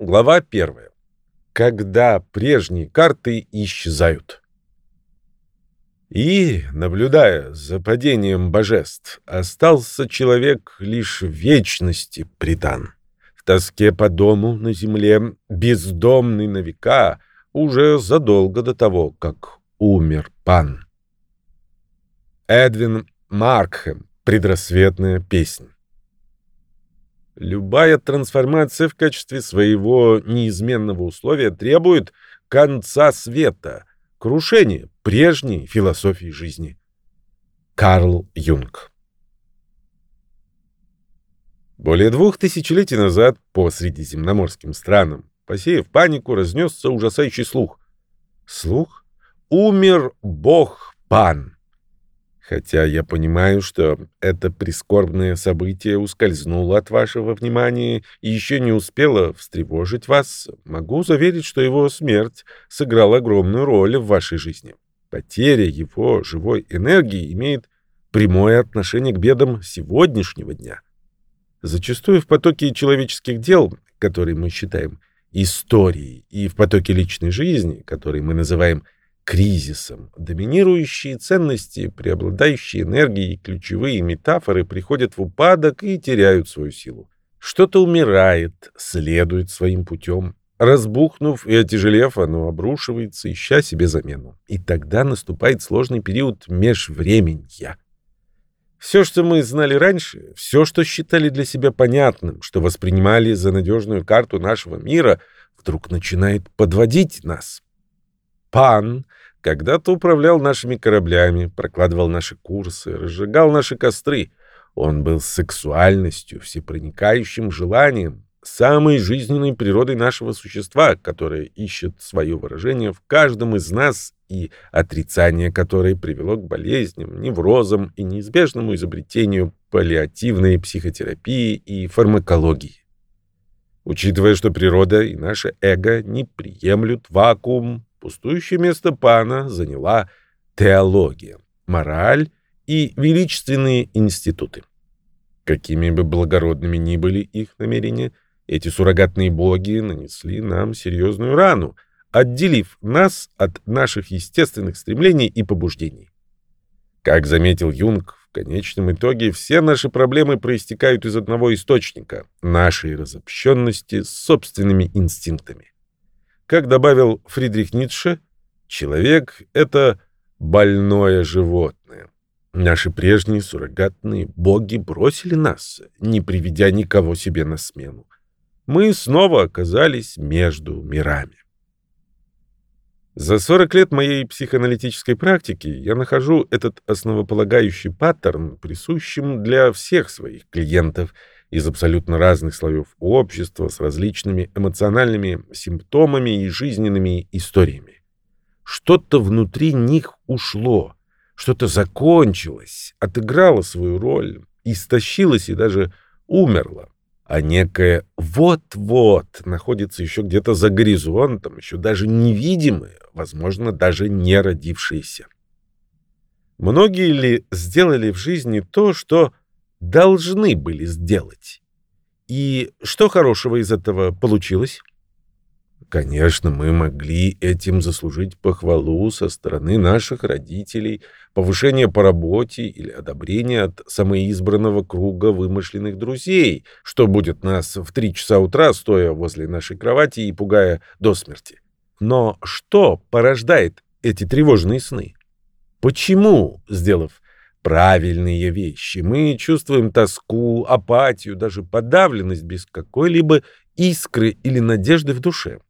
Глава 1. Когда прежние карты исчезают. И, наблюдая за падением божеств, остался человек лишь вечности предан. В тоске по дому на земле, бездомный на века, уже задолго до того, как умер пан. Эдвин Маркхэм. Предрассветная песня. Любая трансформация в качестве своего неизменного условия требует конца света, крушения прежней философии жизни. Карл Юнг Более двух тысячелетий назад по средиземноморским странам, посеяв панику, разнесся ужасающий слух. Слух? Умер бог Пан. Хотя я понимаю, что это прискорбное событие ускользнуло от вашего внимания и еще не успело встревожить вас, могу заверить, что его смерть сыграла огромную роль в вашей жизни. Потеря его живой энергии имеет прямое отношение к бедам сегодняшнего дня. Зачастую в потоке человеческих дел, которые мы считаем историей, и в потоке личной жизни, который мы называем – кризисом. Доминирующие ценности, преобладающие энергии и ключевые метафоры приходят в упадок и теряют свою силу. Что-то умирает, следует своим путем. Разбухнув и отяжелев, оно обрушивается, ища себе замену. И тогда наступает сложный период межвременья. Все, что мы знали раньше, все, что считали для себя понятным, что воспринимали за надежную карту нашего мира, вдруг начинает подводить нас. Пан когда-то управлял нашими кораблями, прокладывал наши курсы, разжигал наши костры. Он был сексуальностью, всепроникающим желанием, самой жизненной природой нашего существа, которое ищет свое выражение в каждом из нас и отрицание которое привело к болезням, неврозам и неизбежному изобретению паллиативной психотерапии и фармакологии. Учитывая, что природа и наше эго не приемлют вакуум, Пустующее место пана заняла теология, мораль и величественные институты. Какими бы благородными ни были их намерения, эти суррогатные боги нанесли нам серьезную рану, отделив нас от наших естественных стремлений и побуждений. Как заметил Юнг, в конечном итоге все наши проблемы проистекают из одного источника — нашей разобщенности с собственными инстинктами. Как добавил Фридрих Ницше, человек — это больное животное. Наши прежние суррогатные боги бросили нас, не приведя никого себе на смену. Мы снова оказались между мирами. За 40 лет моей психоаналитической практики я нахожу этот основополагающий паттерн присущим для всех своих клиентов — из абсолютно разных слоев общества с различными эмоциональными симптомами и жизненными историями. Что-то внутри них ушло, что-то закончилось, отыграло свою роль, истощилось и даже умерло. А некое «вот-вот» находится еще где-то за горизонтом, еще даже невидимое, возможно, даже не родившееся. Многие ли сделали в жизни то, что должны были сделать. И что хорошего из этого получилось? Конечно, мы могли этим заслужить похвалу со стороны наших родителей, повышение по работе или одобрение от самоизбранного круга вымышленных друзей, что будет нас в три часа утра, стоя возле нашей кровати и пугая до смерти. Но что порождает эти тревожные сны? Почему, сделав правильные вещи. Мы чувствуем тоску, апатию, даже подавленность без какой-либо искры или надежды в душе.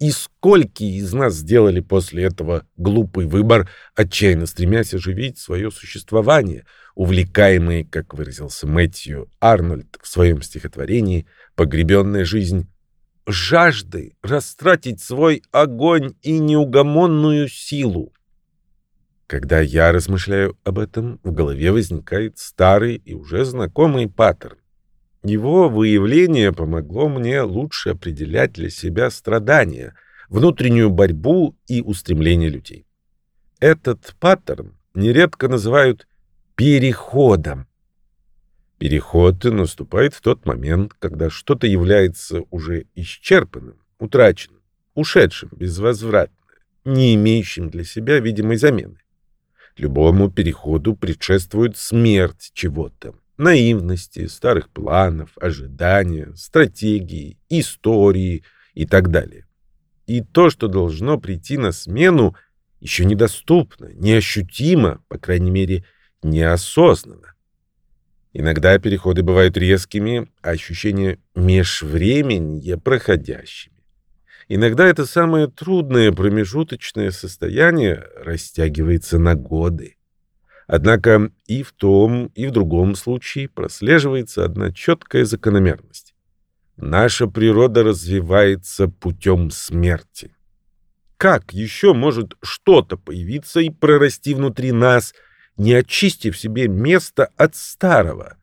И сколько из нас сделали после этого глупый выбор, отчаянно стремясь оживить свое существование, увлекаемые, как выразился Мэтью Арнольд в своем стихотворении «Погребенная жизнь», жаждой растратить свой огонь и неугомонную силу. Когда я размышляю об этом, в голове возникает старый и уже знакомый паттерн. Его выявление помогло мне лучше определять для себя страдания, внутреннюю борьбу и устремления людей. Этот паттерн нередко называют переходом. Переход наступает в тот момент, когда что-то является уже исчерпанным, утраченным, ушедшим безвозвратно, не имеющим для себя видимой замены. Любому переходу предшествует смерть чего-то, наивности, старых планов, ожидания, стратегии, истории и так далее. И то, что должно прийти на смену, еще недоступно, неощутимо, по крайней мере, неосознанно. Иногда переходы бывают резкими, а ощущение межвременья проходящими. Иногда это самое трудное промежуточное состояние растягивается на годы. Однако и в том, и в другом случае прослеживается одна четкая закономерность. Наша природа развивается путем смерти. Как еще может что-то появиться и прорасти внутри нас – не очистив себе место от старого.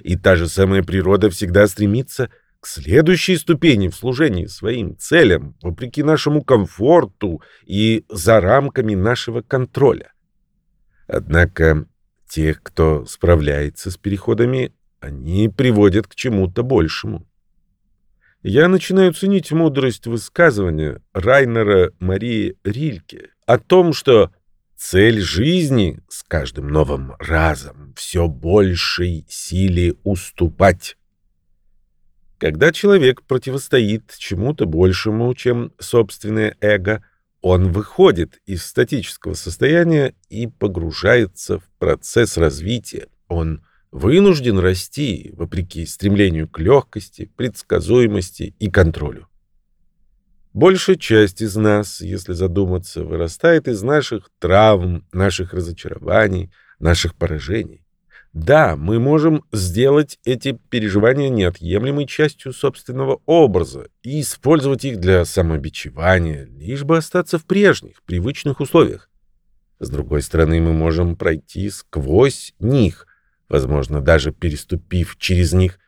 И та же самая природа всегда стремится к следующей ступени в служении своим целям, вопреки нашему комфорту и за рамками нашего контроля. Однако тех, кто справляется с переходами, они приводят к чему-то большему. Я начинаю ценить мудрость высказывания Райнера Марии Рильке о том, что Цель жизни с каждым новым разом все большей силе уступать. Когда человек противостоит чему-то большему, чем собственное эго, он выходит из статического состояния и погружается в процесс развития. Он вынужден расти, вопреки стремлению к легкости, предсказуемости и контролю. Большая часть из нас, если задуматься, вырастает из наших травм, наших разочарований, наших поражений. Да, мы можем сделать эти переживания неотъемлемой частью собственного образа и использовать их для самобичевания, лишь бы остаться в прежних, привычных условиях. С другой стороны, мы можем пройти сквозь них, возможно, даже переступив через них,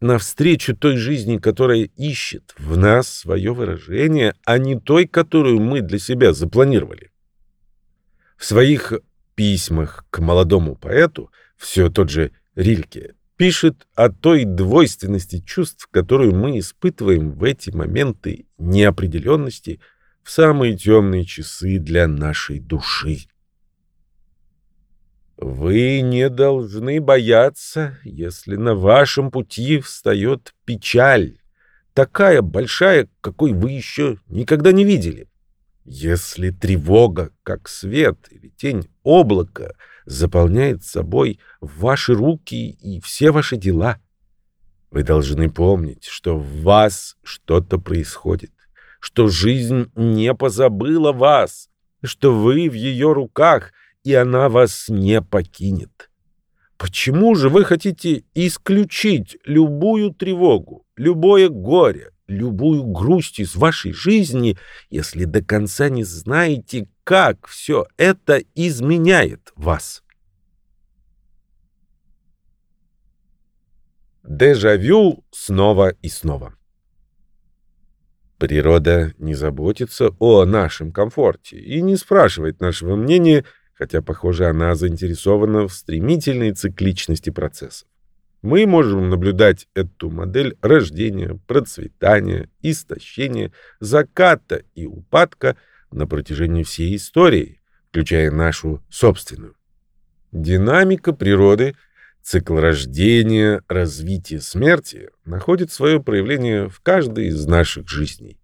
навстречу той жизни, которая ищет в нас свое выражение, а не той, которую мы для себя запланировали. В своих письмах к молодому поэту все тот же Рильке пишет о той двойственности чувств, которую мы испытываем в эти моменты неопределенности в самые темные часы для нашей души. Вы не должны бояться, если на вашем пути встает печаль, такая большая, какой вы еще никогда не видели. Если тревога, как свет или тень облака, заполняет собой ваши руки и все ваши дела, вы должны помнить, что в вас что-то происходит, что жизнь не позабыла вас, что вы в ее руках — и она вас не покинет. Почему же вы хотите исключить любую тревогу, любое горе, любую грусть из вашей жизни, если до конца не знаете, как все это изменяет вас? Дежавю снова и снова. Природа не заботится о нашем комфорте и не спрашивает нашего мнения, хотя, похоже, она заинтересована в стремительной цикличности процессов. Мы можем наблюдать эту модель рождения, процветания, истощения, заката и упадка на протяжении всей истории, включая нашу собственную. Динамика природы, цикл рождения, развития, смерти находит свое проявление в каждой из наших жизней.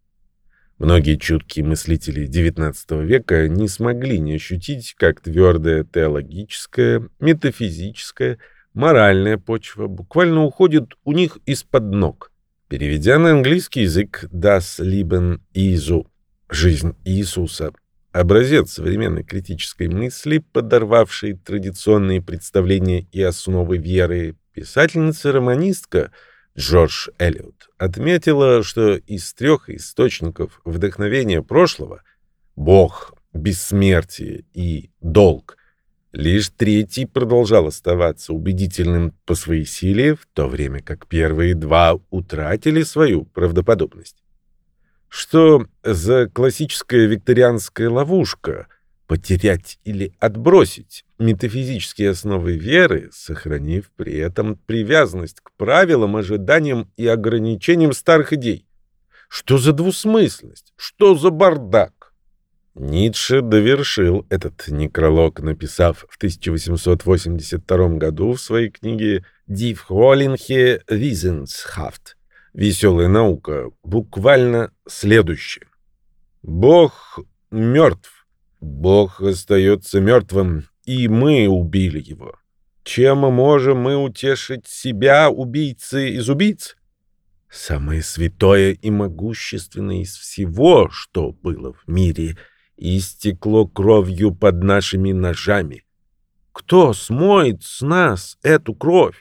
Многие чуткие мыслители XIX века не смогли не ощутить, как твердая теологическая, метафизическая, моральная почва буквально уходит у них из-под ног. Переведя на английский язык «Das Leben Jesu» — «Жизнь Иисуса», образец современной критической мысли, подорвавшей традиционные представления и основы веры, писательница-романистка — Джордж Эллиот отметила, что из трех источников вдохновения прошлого — Бог, бессмертие и долг — лишь третий продолжал оставаться убедительным по своей силе, в то время как первые два утратили свою правдоподобность. Что за классическая викторианская ловушка — потерять или отбросить, метафизические основы веры, сохранив при этом привязанность к правилам, ожиданиям и ограничениям старых идей. Что за двусмысленность? Что за бардак? Ницше довершил этот некролог, написав в 1882 году в своей книге «Die Frohliche Wissenschaft» «Веселая наука» буквально следующее. «Бог мертв. Бог остается мертвым, и мы убили его. Чем можем мы утешить себя, убийцы из убийц? Самое святое и могущественное из всего, что было в мире, истекло кровью под нашими ножами. Кто смоет с нас эту кровь?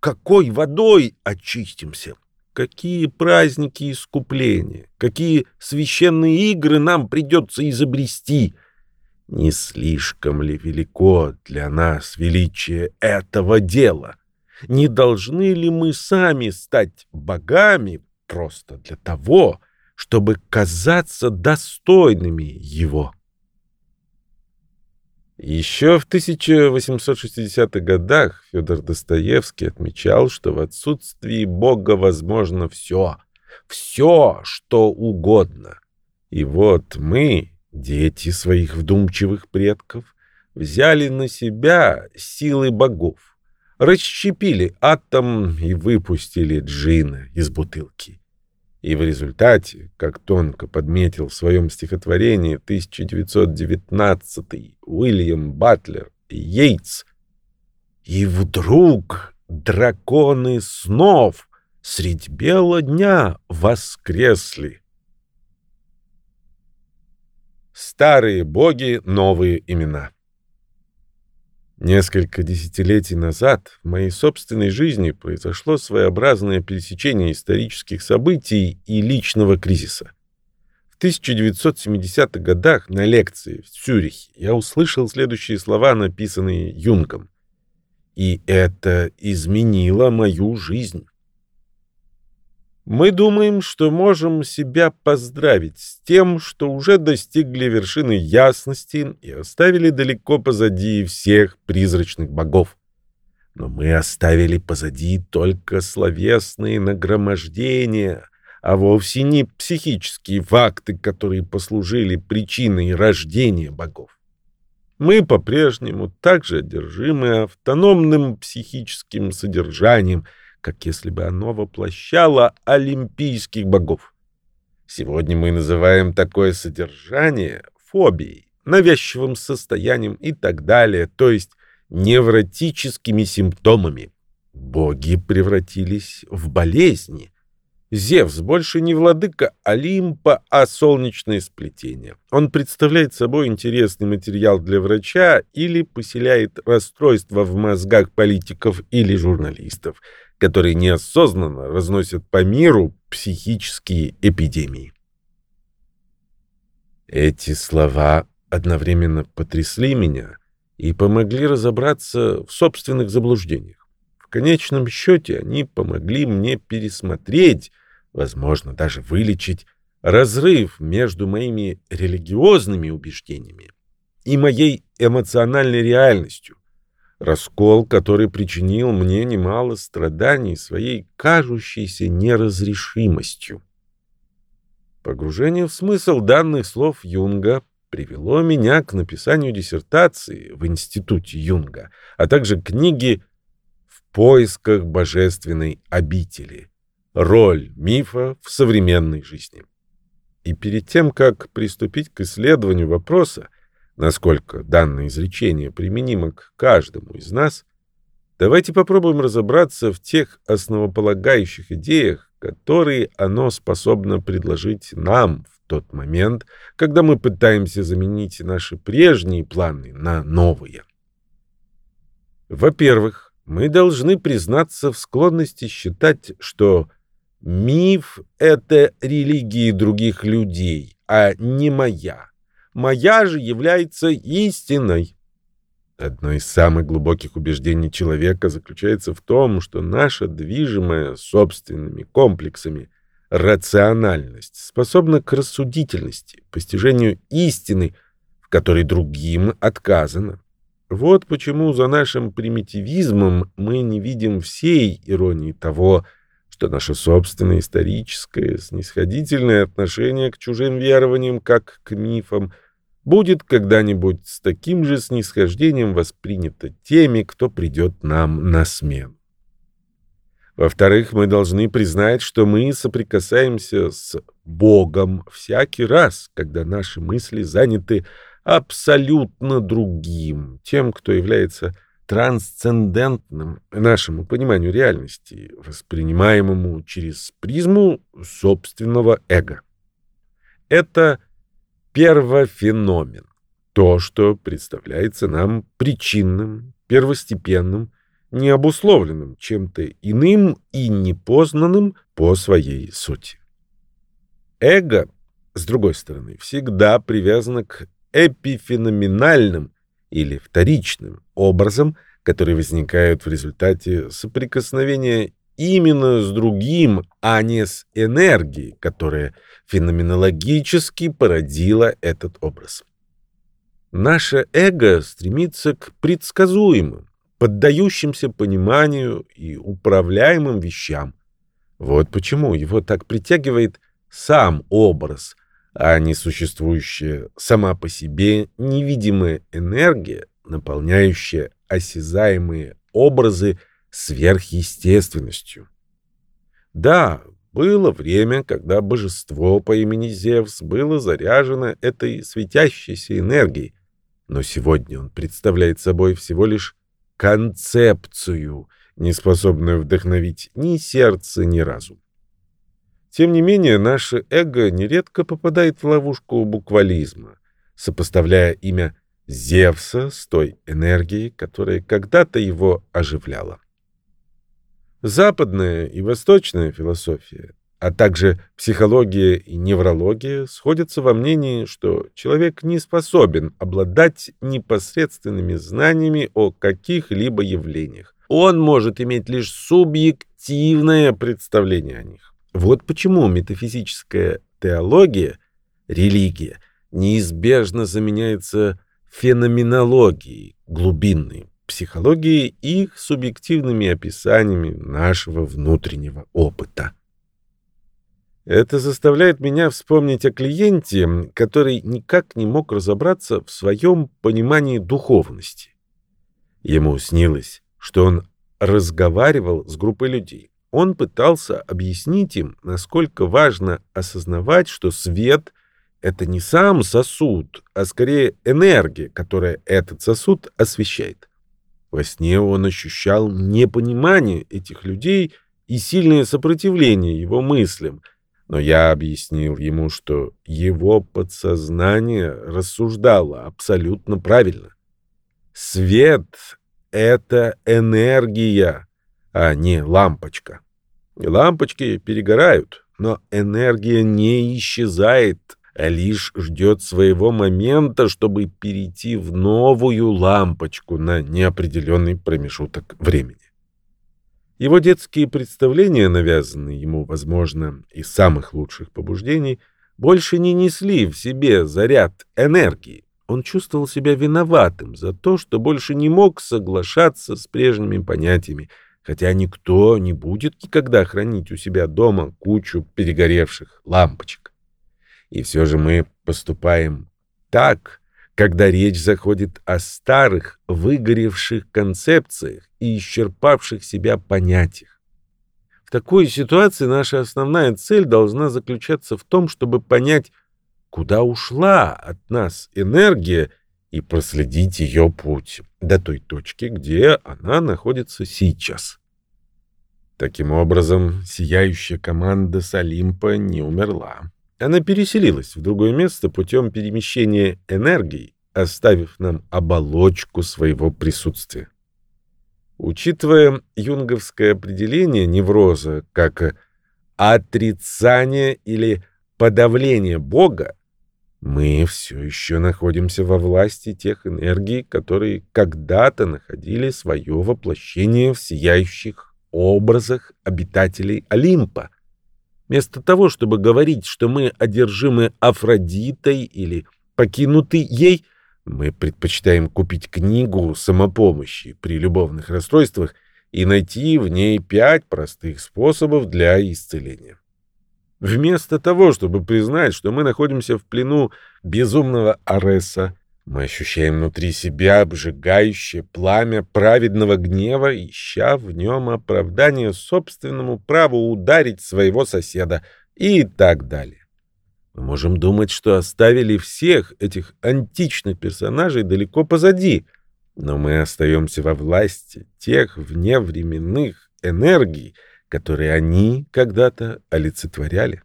Какой водой очистимся? Какие праздники искупления, какие священные игры нам придется изобрести — не слишком ли велико для нас величие этого дела? Не должны ли мы сами стать богами просто для того, чтобы казаться достойными его? Еще в 1860-х годах Федор Достоевский отмечал, что в отсутствии Бога возможно все, все, что угодно. И вот мы, Дети своих вдумчивых предков взяли на себя силы богов, расщепили атом и выпустили джина из бутылки. И в результате, как тонко подметил в своем стихотворении 1919 Уильям Батлер Йейтс, «И вдруг драконы снов средь бела дня воскресли». Старые боги, новые имена. Несколько десятилетий назад в моей собственной жизни произошло своеобразное пересечение исторических событий и личного кризиса. В 1970-х годах на лекции в Цюрихе я услышал следующие слова, написанные Юнгом. «И это изменило мою жизнь». Мы думаем, что можем себя поздравить с тем, что уже достигли вершины ясности и оставили далеко позади всех призрачных богов. Но мы оставили позади только словесные нагромождения, а вовсе не психические факты, которые послужили причиной рождения богов. Мы по-прежнему также одержимы автономным психическим содержанием – как если бы оно воплощало олимпийских богов. Сегодня мы называем такое содержание фобией, навязчивым состоянием и так далее, то есть невротическими симптомами. Боги превратились в болезни. Зевс больше не владыка Олимпа, а солнечное сплетение. Он представляет собой интересный материал для врача или поселяет расстройства в мозгах политиков или журналистов – которые неосознанно разносят по миру психические эпидемии. Эти слова одновременно потрясли меня и помогли разобраться в собственных заблуждениях. В конечном счете они помогли мне пересмотреть, возможно, даже вылечить разрыв между моими религиозными убеждениями и моей эмоциональной реальностью, Раскол, который причинил мне немало страданий своей кажущейся неразрешимостью. Погружение в смысл данных слов Юнга привело меня к написанию диссертации в Институте Юнга, а также книги «В поисках божественной обители. Роль мифа в современной жизни». И перед тем, как приступить к исследованию вопроса, насколько данное изречение применимо к каждому из нас, давайте попробуем разобраться в тех основополагающих идеях, которые оно способно предложить нам в тот момент, когда мы пытаемся заменить наши прежние планы на новые. Во-первых, мы должны признаться в склонности считать, что миф — это религии других людей, а не моя моя же является истиной. Одно из самых глубоких убеждений человека заключается в том, что наша движимая собственными комплексами рациональность способна к рассудительности, постижению истины, в которой другим отказано. Вот почему за нашим примитивизмом мы не видим всей иронии того, что наше собственное историческое снисходительное отношение к чужим верованиям, как к мифам, будет когда-нибудь с таким же снисхождением воспринято теми, кто придет нам на смену. Во-вторых, мы должны признать, что мы соприкасаемся с Богом всякий раз, когда наши мысли заняты абсолютно другим, тем, кто является трансцендентным нашему пониманию реальности, воспринимаемому через призму собственного эго. Это первофеномен, то, что представляется нам причинным, первостепенным, необусловленным чем-то иным и непознанным по своей сути. Эго, с другой стороны, всегда привязано к эпифеноменальным или вторичным образом, которые возникают в результате соприкосновения именно с другим, а не с энергией, которая феноменологически породила этот образ. Наше эго стремится к предсказуемым, поддающимся пониманию и управляемым вещам. Вот почему его так притягивает сам образ, а не существующая сама по себе невидимая энергия, наполняющая осязаемые образы сверхъестественностью. Да, было время, когда божество по имени Зевс было заряжено этой светящейся энергией, но сегодня он представляет собой всего лишь концепцию, не способную вдохновить ни сердце, ни разум. Тем не менее, наше эго нередко попадает в ловушку буквализма, сопоставляя имя Зевса с той энергией, которая когда-то его оживляла. Западная и восточная философия, а также психология и неврология сходятся во мнении, что человек не способен обладать непосредственными знаниями о каких-либо явлениях. Он может иметь лишь субъективное представление о них. Вот почему метафизическая теология, религия, неизбежно заменяется феноменологией, глубинной психологией и субъективными описаниями нашего внутреннего опыта. Это заставляет меня вспомнить о клиенте, который никак не мог разобраться в своем понимании духовности. Ему снилось, что он разговаривал с группой людей. Он пытался объяснить им, насколько важно осознавать, что свет — это не сам сосуд, а скорее энергия, которая этот сосуд освещает. Во сне он ощущал непонимание этих людей и сильное сопротивление его мыслям — но я объяснил ему, что его подсознание рассуждало абсолютно правильно. Свет — это энергия, а не лампочка. лампочки перегорают, но энергия не исчезает, а лишь ждет своего момента, чтобы перейти в новую лампочку на неопределенный промежуток времени. Его детские представления, навязанные ему, возможно, из самых лучших побуждений, больше не несли в себе заряд энергии. Он чувствовал себя виноватым за то, что больше не мог соглашаться с прежними понятиями, хотя никто не будет никогда хранить у себя дома кучу перегоревших лампочек. И все же мы поступаем так, когда речь заходит о старых, выгоревших концепциях и исчерпавших себя понятиях. В такой ситуации наша основная цель должна заключаться в том, чтобы понять, куда ушла от нас энергия и проследить ее путь до той точки, где она находится сейчас. Таким образом, сияющая команда с Олимпа не умерла. Она переселилась в другое место путем перемещения энергии, оставив нам оболочку своего присутствия. Учитывая юнговское определение невроза как отрицание или подавление Бога, мы все еще находимся во власти тех энергий, которые когда-то находили свое воплощение в сияющих образах обитателей Олимпа, Вместо того, чтобы говорить, что мы одержимы Афродитой или покинуты ей, Мы предпочитаем купить книгу самопомощи при любовных расстройствах и найти в ней пять простых способов для исцеления. Вместо того, чтобы признать, что мы находимся в плену безумного Ареса, мы ощущаем внутри себя обжигающее пламя праведного гнева, ища в нем оправдание собственному праву ударить своего соседа и так далее. Мы можем думать, что оставили всех этих античных персонажей далеко позади, но мы остаемся во власти тех вневременных энергий, которые они когда-то олицетворяли.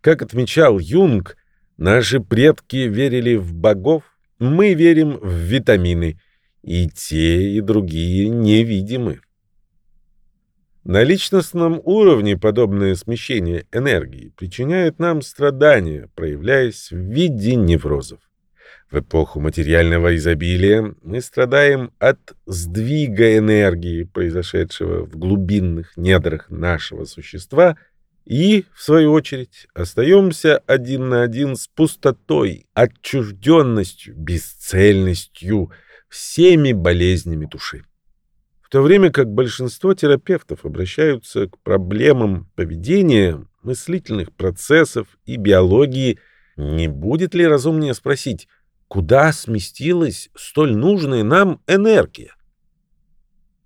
Как отмечал Юнг, наши предки верили в богов, мы верим в витамины, и те, и другие невидимы. На личностном уровне подобное смещение энергии причиняет нам страдания, проявляясь в виде неврозов. В эпоху материального изобилия мы страдаем от сдвига энергии, произошедшего в глубинных недрах нашего существа, и, в свою очередь, остаемся один на один с пустотой, отчужденностью, бесцельностью, всеми болезнями души то время как большинство терапевтов обращаются к проблемам поведения, мыслительных процессов и биологии, не будет ли разумнее спросить, куда сместилась столь нужная нам энергия?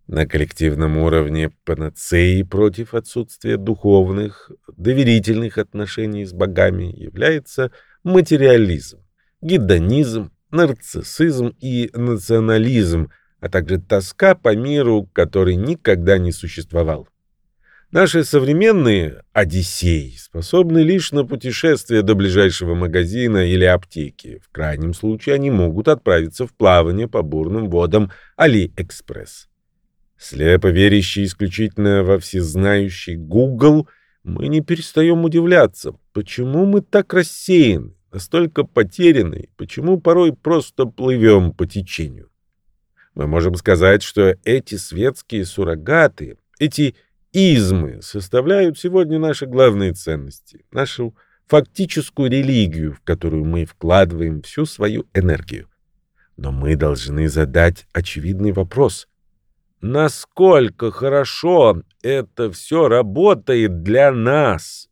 На коллективном уровне панацеей против отсутствия духовных, доверительных отношений с богами является материализм, гедонизм, нарциссизм и национализм – а также тоска по миру, который никогда не существовал. Наши современные «Одиссеи» способны лишь на путешествие до ближайшего магазина или аптеки. В крайнем случае они могут отправиться в плавание по бурным водам Алиэкспресс. Слепо верящий исключительно во всезнающий Google, мы не перестаем удивляться, почему мы так рассеяны, настолько потеряны, почему порой просто плывем по течению. Мы можем сказать, что эти светские суррогаты, эти измы составляют сегодня наши главные ценности, нашу фактическую религию, в которую мы вкладываем всю свою энергию. Но мы должны задать очевидный вопрос. Насколько хорошо это все работает для нас?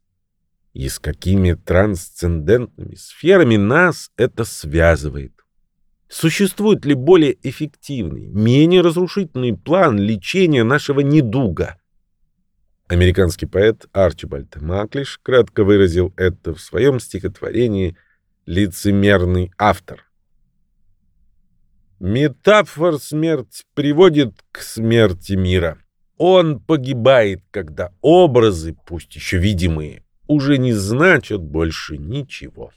И с какими трансцендентными сферами нас это связывает? Существует ли более эффективный, менее разрушительный план лечения нашего недуга? Американский поэт Арчибальд Маклиш кратко выразил это в своем стихотворении «Лицемерный автор». Метафор смерть приводит к смерти мира. Он погибает, когда образы, пусть еще видимые, уже не значат больше ничего.